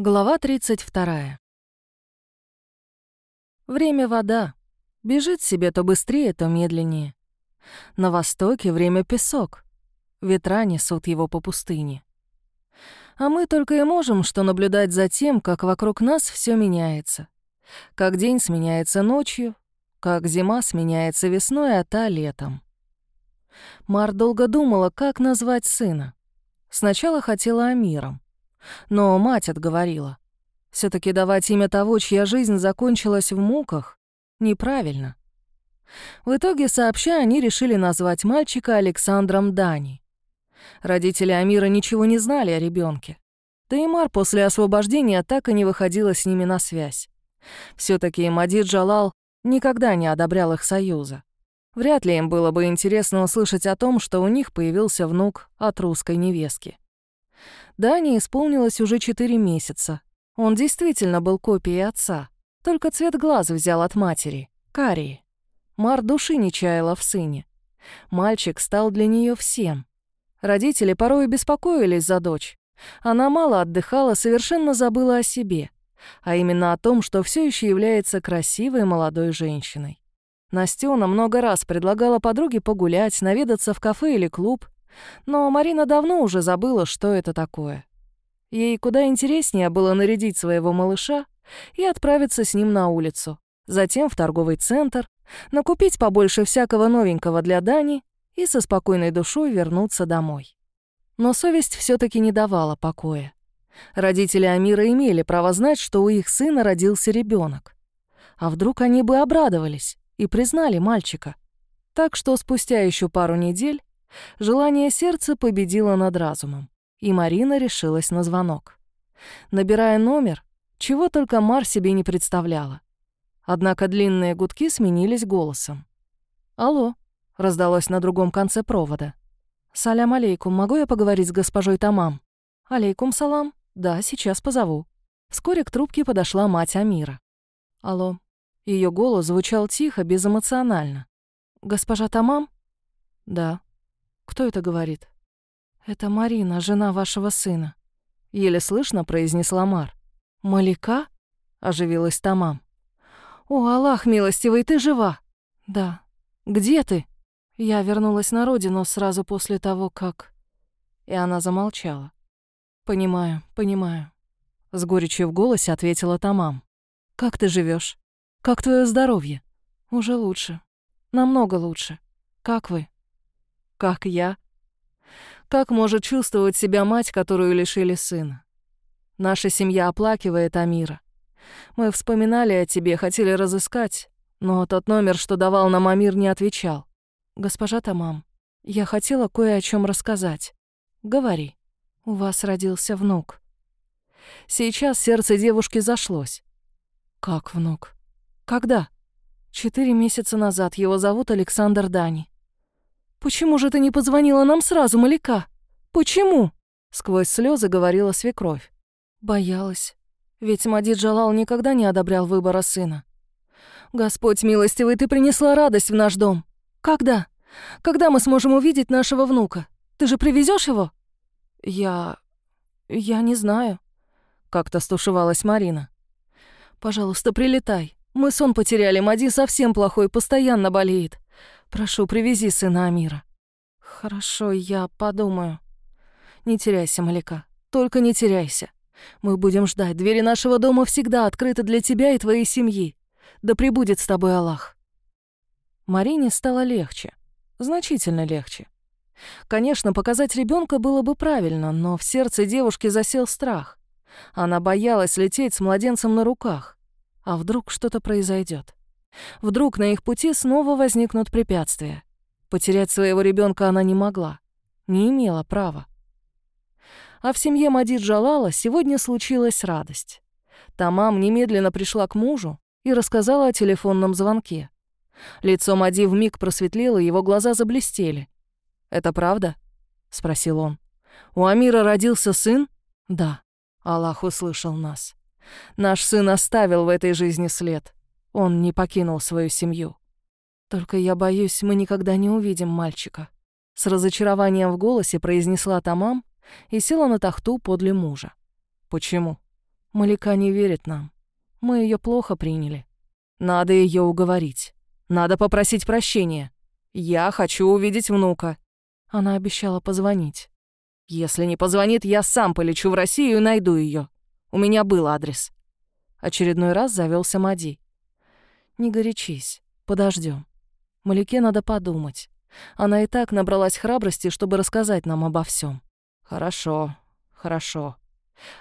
Глава 32. Время — вода. Бежит себе то быстрее, то медленнее. На востоке время — песок. Ветра несут его по пустыне. А мы только и можем что наблюдать за тем, как вокруг нас все меняется. Как день сменяется ночью, как зима сменяется весной, а та — летом. Мар долго думала, как назвать сына. Сначала хотела Амиром. Но мать отговорила. все таки давать имя того, чья жизнь закончилась в муках, неправильно. В итоге, сообща, они решили назвать мальчика Александром Дани. Родители Амира ничего не знали о ребенке. Таймар после освобождения так и не выходила с ними на связь. все таки Мадид Джалал никогда не одобрял их союза. Вряд ли им было бы интересно услышать о том, что у них появился внук от русской невестки. Дане исполнилось уже четыре месяца. Он действительно был копией отца. Только цвет глаз взял от матери — карии. Мар души не чаяла в сыне. Мальчик стал для нее всем. Родители порой беспокоились за дочь. Она мало отдыхала, совершенно забыла о себе, а именно о том, что все еще является красивой молодой женщиной. Настена много раз предлагала подруге погулять, наведаться в кафе или клуб, но Марина давно уже забыла, что это такое. Ей куда интереснее было нарядить своего малыша и отправиться с ним на улицу, затем в торговый центр, накупить побольше всякого новенького для Дани и со спокойной душой вернуться домой. Но совесть все таки не давала покоя. Родители Амира имели право знать, что у их сына родился ребенок. А вдруг они бы обрадовались и признали мальчика? Так что спустя еще пару недель Желание сердца победило над разумом, и Марина решилась на звонок. Набирая номер, чего только Мар себе не представляла. Однако длинные гудки сменились голосом. «Алло», — раздалось на другом конце провода. «Салям алейкум, могу я поговорить с госпожой Тамам?» «Алейкум салам. Да, сейчас позову». Вскоре к трубке подошла мать Амира. «Алло». Ее голос звучал тихо, безэмоционально. «Госпожа Тамам?» «Да». Кто это говорит? Это Марина, жена вашего сына. Еле слышно произнесла Мар. Малика? Оживилась Тамам. О, Аллах милостивый, ты жива? Да. Где ты? Я вернулась на родину сразу после того, как... И она замолчала. Понимаю, понимаю. С горечью в голосе ответила Тамам. Как ты живешь? Как твое здоровье? Уже лучше. Намного лучше. Как вы? Как я? Как может чувствовать себя мать, которую лишили сына? Наша семья оплакивает Амира. Мы вспоминали о тебе, хотели разыскать, но тот номер, что давал нам Амир, не отвечал. Госпожа Тамам, я хотела кое о чем рассказать. Говори. У вас родился внук. Сейчас сердце девушки зашлось. Как внук? Когда? Четыре месяца назад. Его зовут Александр Дани. «Почему же ты не позвонила нам сразу, Маляка? Почему?» Сквозь слезы говорила свекровь. Боялась. Ведь Мадид Джалал никогда не одобрял выбора сына. «Господь милостивый, ты принесла радость в наш дом. Когда? Когда мы сможем увидеть нашего внука? Ты же привезешь его?» «Я... я не знаю», — как-то стушевалась Марина. «Пожалуйста, прилетай. Мы сон потеряли, Мади совсем плохой, постоянно болеет. Прошу, привези сына Амира». «Хорошо, я подумаю». «Не теряйся, Малика, только не теряйся. Мы будем ждать. Двери нашего дома всегда открыты для тебя и твоей семьи. Да пребудет с тобой Аллах». Марине стало легче. Значительно легче. Конечно, показать ребенка было бы правильно, но в сердце девушки засел страх. Она боялась лететь с младенцем на руках. А вдруг что-то произойдет? Вдруг на их пути снова возникнут препятствия. Потерять своего ребенка она не могла, не имела права. А в семье Мадид Джалала сегодня случилась радость. Тамам немедленно пришла к мужу и рассказала о телефонном звонке. Лицо Мади вмиг просветлело, его глаза заблестели. «Это правда?» — спросил он. «У Амира родился сын?» «Да». Аллах услышал нас. «Наш сын оставил в этой жизни след. Он не покинул свою семью. Только я боюсь, мы никогда не увидим мальчика. С разочарованием в голосе произнесла Тамам и села на тахту подле мужа. Почему? Маляка не верит нам. Мы ее плохо приняли. Надо ее уговорить. Надо попросить прощения. Я хочу увидеть внука. Она обещала позвонить. Если не позвонит, я сам полечу в Россию и найду ее. У меня был адрес. Очередной раз завелся Мади. Не горячись, подождем. Маляке надо подумать. Она и так набралась храбрости, чтобы рассказать нам обо всем. Хорошо, хорошо.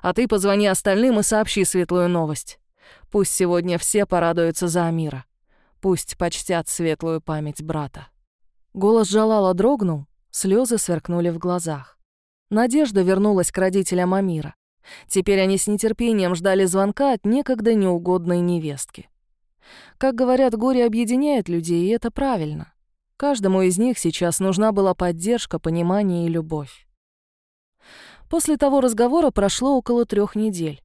А ты позвони остальным и сообщи светлую новость. Пусть сегодня все порадуются за Амира. Пусть почтят светлую память брата. Голос Джалала дрогнул, слезы сверкнули в глазах. Надежда вернулась к родителям Амира. Теперь они с нетерпением ждали звонка от некогда неугодной невестки. Как говорят, горе объединяет людей, и это правильно. Каждому из них сейчас нужна была поддержка, понимание и любовь. После того разговора прошло около трех недель.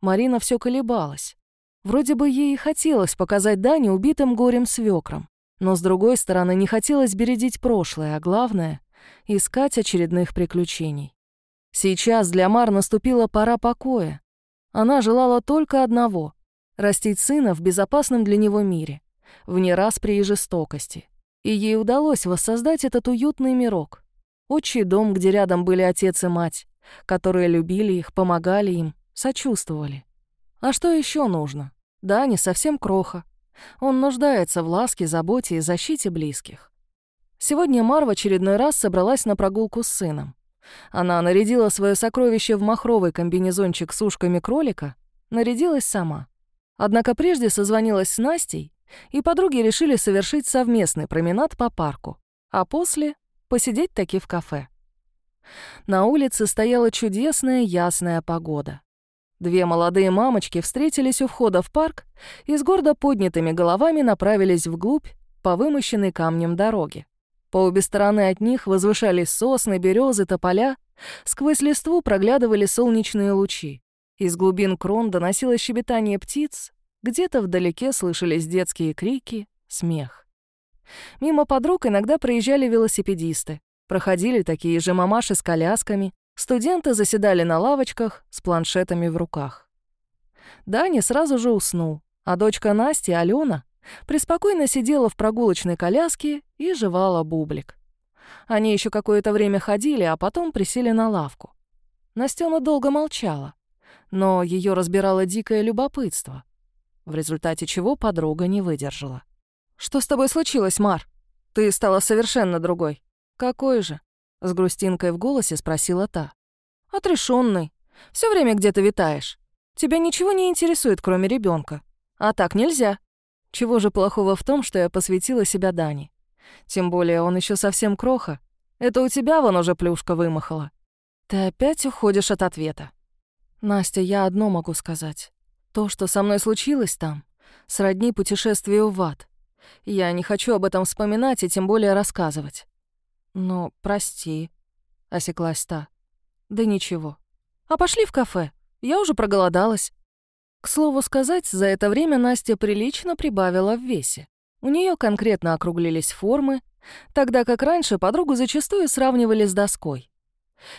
Марина все колебалась. Вроде бы ей и хотелось показать Дане убитым горем свекром, но с другой стороны не хотелось бередить прошлое, а главное — искать очередных приключений. Сейчас для Мар наступила пора покоя. Она желала только одного — растить сына в безопасном для него мире, вне распри и жестокости. И ей удалось воссоздать этот уютный мирок. Отчий дом, где рядом были отец и мать, которые любили их, помогали им, сочувствовали. А что еще нужно? Да, не совсем кроха. Он нуждается в ласке, заботе и защите близких. Сегодня Мар в очередной раз собралась на прогулку с сыном. Она нарядила свое сокровище в махровый комбинезончик с ушками кролика, нарядилась сама. Однако прежде созвонилась с Настей, и подруги решили совершить совместный променад по парку, а после — посидеть таки в кафе. На улице стояла чудесная ясная погода. Две молодые мамочки встретились у входа в парк и с гордо поднятыми головами направились вглубь по вымощенной камнем дороге. По обе стороны от них возвышались сосны, березы, тополя. Сквозь листву проглядывали солнечные лучи. Из глубин крон доносилось щебетание птиц, где-то вдалеке слышались детские крики, смех. Мимо подруг иногда проезжали велосипедисты. Проходили такие же мамаши с колясками, студенты заседали на лавочках с планшетами в руках. Даня сразу же уснул, а дочка Насти, Алена, преспокойно сидела в прогулочной коляске и жевала бублик. Они еще какое-то время ходили, а потом присели на лавку. Настена долго молчала, но ее разбирало дикое любопытство, в результате чего подруга не выдержала. «Что с тобой случилось, Мар? Ты стала совершенно другой». «Какой же?» — с грустинкой в голосе спросила та. «Отрешённый. Всё время где-то витаешь. Тебя ничего не интересует, кроме ребёнка. А так нельзя. Чего же плохого в том, что я посвятила себя Дане? Тем более он еще совсем кроха. Это у тебя вон уже плюшка вымахала. Ты опять уходишь от ответа. Настя, я одно могу сказать. То, что со мной случилось там, сродни путешествию в ад. Я не хочу об этом вспоминать и тем более рассказывать. Но прости, осеклась та. Да ничего. А пошли в кафе. Я уже проголодалась. К слову сказать, за это время Настя прилично прибавила в весе. У нее конкретно округлились формы, тогда как раньше подругу зачастую сравнивали с доской.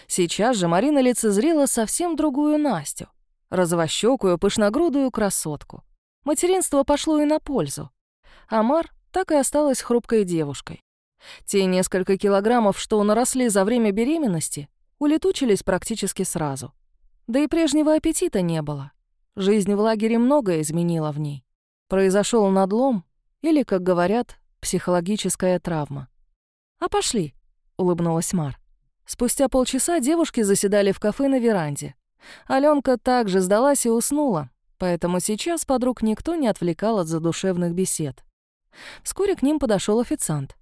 Сейчас же Марина лицезрела совсем другую Настю, розовощёкую, пышногрудую красотку. Материнство пошло и на пользу. Амар так и осталась хрупкой девушкой. Те несколько килограммов, что наросли за время беременности, улетучились практически сразу. Да и прежнего аппетита не было. Жизнь в лагере многое изменила в ней. Произошел надлом или, как говорят, психологическая травма. «А пошли», — улыбнулась Мар. Спустя полчаса девушки заседали в кафе на веранде. Алёнка также сдалась и уснула, поэтому сейчас подруг никто не отвлекал от задушевных бесед. Вскоре к ним подошел официант.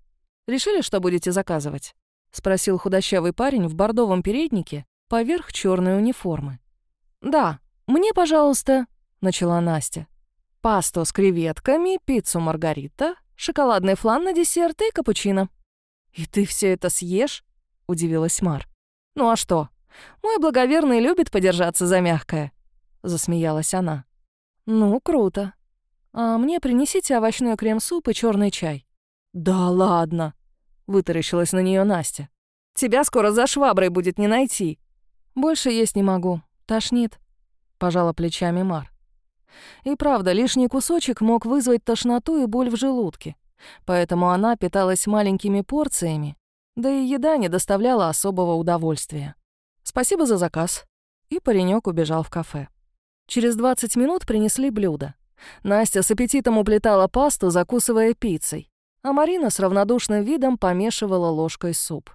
«Решили, что будете заказывать?» — спросил худощавый парень в бордовом переднике поверх черной униформы. «Да», «Мне, пожалуйста», — начала Настя. «Пасту с креветками, пиццу маргарита, шоколадный флан на десерт и капучино». «И ты все это съешь?» — удивилась Мар. «Ну а что? Мой благоверный любит подержаться за мягкое», — засмеялась она. «Ну, круто. А мне принесите овощной крем-суп и черный чай». «Да ладно!» — вытаращилась на нее Настя. «Тебя скоро за шваброй будет не найти». «Больше есть не могу. Тошнит». — пожала плечами Мар. И правда, лишний кусочек мог вызвать тошноту и боль в желудке, поэтому она питалась маленькими порциями, да и еда не доставляла особого удовольствия. «Спасибо за заказ». И паренек убежал в кафе. Через 20 минут принесли блюдо. Настя с аппетитом уплетала пасту, закусывая пиццей, а Марина с равнодушным видом помешивала ложкой суп.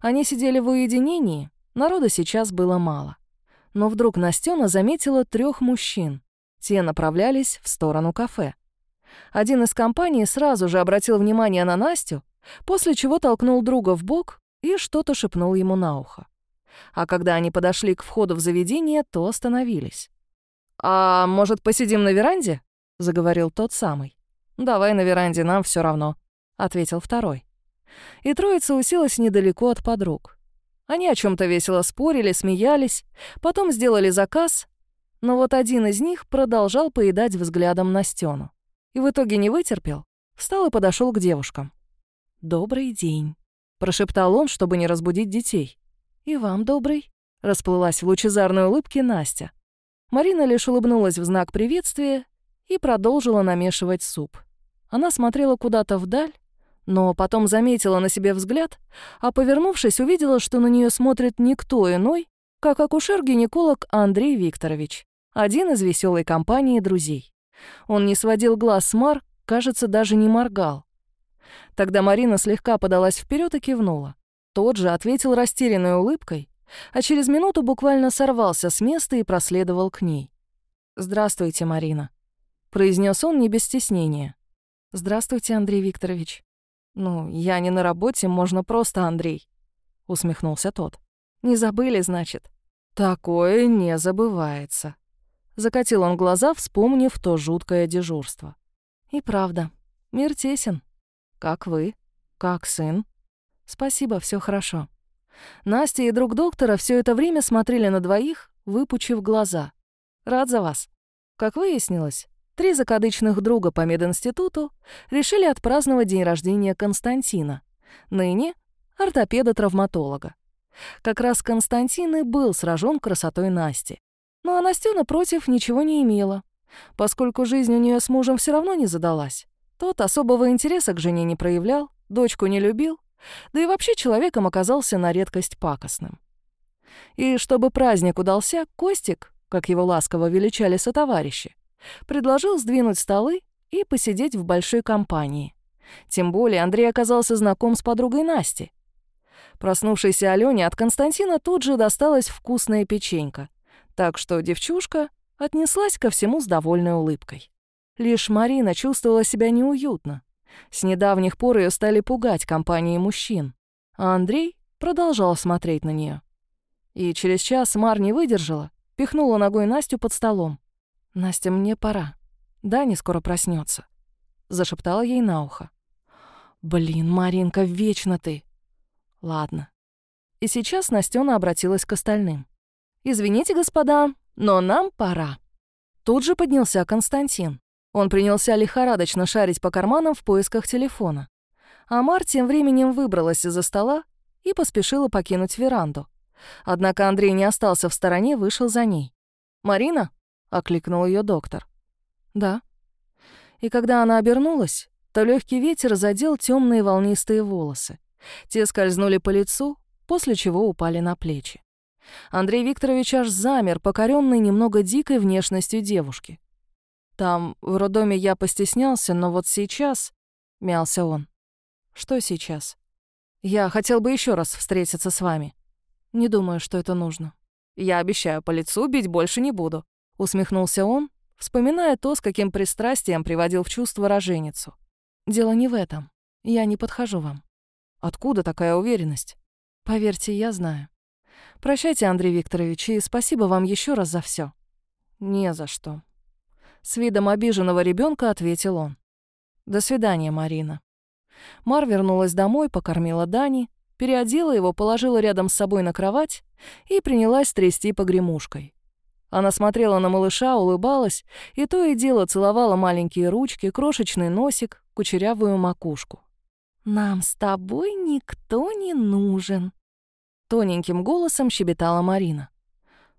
Они сидели в уединении, народа сейчас было мало. Но вдруг Настена заметила трех мужчин. Те направлялись в сторону кафе. Один из компаний сразу же обратил внимание на Настю, после чего толкнул друга в бок и что-то шепнул ему на ухо. А когда они подошли к входу в заведение, то остановились. «А может, посидим на веранде?» — заговорил тот самый. «Давай на веранде, нам все равно», — ответил второй. И троица уселась недалеко от подруг. Они о чем то весело спорили, смеялись, потом сделали заказ, но вот один из них продолжал поедать взглядом на стену. И в итоге не вытерпел, встал и подошел к девушкам. «Добрый день», — прошептал он, чтобы не разбудить детей. «И вам добрый», — расплылась в лучезарной улыбке Настя. Марина лишь улыбнулась в знак приветствия и продолжила намешивать суп. Она смотрела куда-то вдаль, но потом заметила на себе взгляд, а, повернувшись, увидела, что на нее смотрит никто иной, как акушер-гинеколог Андрей Викторович, один из веселой компании друзей. Он не сводил глаз с Мар, кажется, даже не моргал. Тогда Марина слегка подалась вперед и кивнула. Тот же ответил растерянной улыбкой, а через минуту буквально сорвался с места и проследовал к ней. «Здравствуйте, Марина», — произнес он не без стеснения. «Здравствуйте, Андрей Викторович». «Ну, я не на работе, можно просто Андрей», — усмехнулся тот. «Не забыли, значит?» «Такое не забывается», — закатил он глаза, вспомнив то жуткое дежурство. «И правда, мир тесен. Как вы? Как сын?» «Спасибо, все хорошо». Настя и друг доктора все это время смотрели на двоих, выпучив глаза. «Рад за вас». Как выяснилось, три закадычных друга по мединституту решили отпраздновать день рождения Константина, ныне ортопеда-травматолога. Как раз Константин и был сражен красотой Насти. Ну а Настена против ничего не имела, поскольку жизнь у нее с мужем все равно не задалась. Тот особого интереса к жене не проявлял, дочку не любил, да и вообще человеком оказался на редкость пакостным. И чтобы праздник удался, Костик, как его ласково величали сотоварищи, предложил сдвинуть столы и посидеть в большой компании. Тем более Андрей оказался знаком с подругой Насти. Проснувшейся Алёне от Константина тут же досталась вкусная печенька, так что девчушка отнеслась ко всему с довольной улыбкой. Лишь Марина чувствовала себя неуютно. С недавних пор ее стали пугать компании мужчин, а Андрей продолжал смотреть на нее. И через час Мар не выдержала, пихнула ногой Настю под столом. «Настя, мне пора. Дани скоро проснется, зашептала ей на ухо. «Блин, Маринка, вечно ты!» «Ладно». И сейчас Настена обратилась к остальным. «Извините, господа, но нам пора». Тут же поднялся Константин. Он принялся лихорадочно шарить по карманам в поисках телефона. А Мар тем временем выбралась из-за стола и поспешила покинуть веранду. Однако Андрей не остался в стороне, вышел за ней. «Марина?» — окликнул ее доктор. «Да». И когда она обернулась, то легкий ветер задел темные волнистые волосы. Те скользнули по лицу, после чего упали на плечи. Андрей Викторович аж замер, покоренный немного дикой внешностью девушки. Там, в роддоме, я постеснялся, но вот сейчас...» — мялся он. «Что сейчас?» «Я хотел бы еще раз встретиться с вами. Не думаю, что это нужно. Я обещаю, по лицу бить больше не буду», — усмехнулся он, вспоминая то, с каким пристрастием приводил в чувство роженицу. «Дело не в этом. Я не подхожу вам». «Откуда такая уверенность?» «Поверьте, я знаю. Прощайте, Андрей Викторович, и спасибо вам еще раз за все. «Не за что», с видом обиженного ребенка ответил он. «До свидания, Марина». Мар вернулась домой, покормила Дани, переодела его, положила рядом с собой на кровать и принялась трясти погремушкой. Она смотрела на малыша, улыбалась и то и дело целовала маленькие ручки, крошечный носик, кучерявую макушку. «Нам с тобой никто не нужен», — тоненьким голосом щебетала Марина.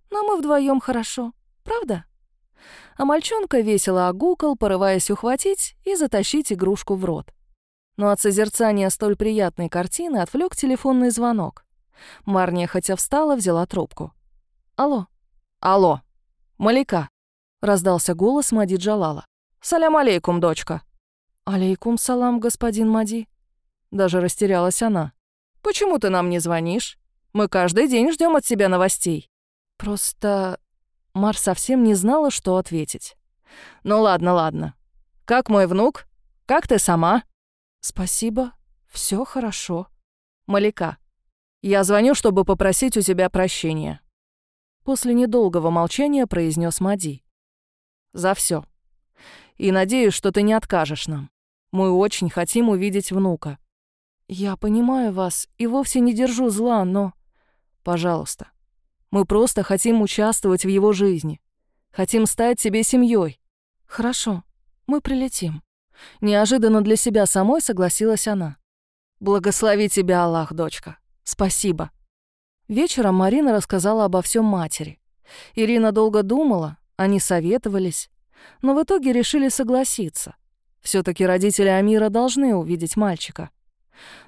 «Но мы вдвоем хорошо. правда?» А мальчонка весело огукал, порываясь ухватить и затащить игрушку в рот. Но от созерцания столь приятной картины отвлек телефонный звонок. Марния, хотя встала, взяла трубку. «Алло». «Алло. Малика», — раздался голос Мади Джалала. «Салям алейкум, дочка». «Алейкум салам, господин Мади». Даже растерялась она. «Почему ты нам не звонишь? Мы каждый день ждем от тебя новостей». «Просто...» Мар совсем не знала, что ответить. «Ну ладно, ладно. Как мой внук? Как ты сама?» «Спасибо. все хорошо». «Малика, я звоню, чтобы попросить у тебя прощения». После недолгого молчания произнес Мади. «За все. И надеюсь, что ты не откажешь нам. Мы очень хотим увидеть внука». «Я понимаю вас и вовсе не держу зла, но...» «Пожалуйста. Мы просто хотим участвовать в его жизни. Хотим стать тебе семьей. «Хорошо, мы прилетим». Неожиданно для себя самой согласилась она. «Благослови тебя, Аллах, дочка. Спасибо». Вечером Марина рассказала обо всем матери. Ирина долго думала, они советовались, но в итоге решили согласиться. все таки родители Амира должны увидеть мальчика.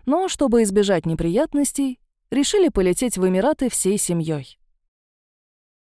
Но чтобы избежать неприятностей, решили полететь в Эмираты всей семьей.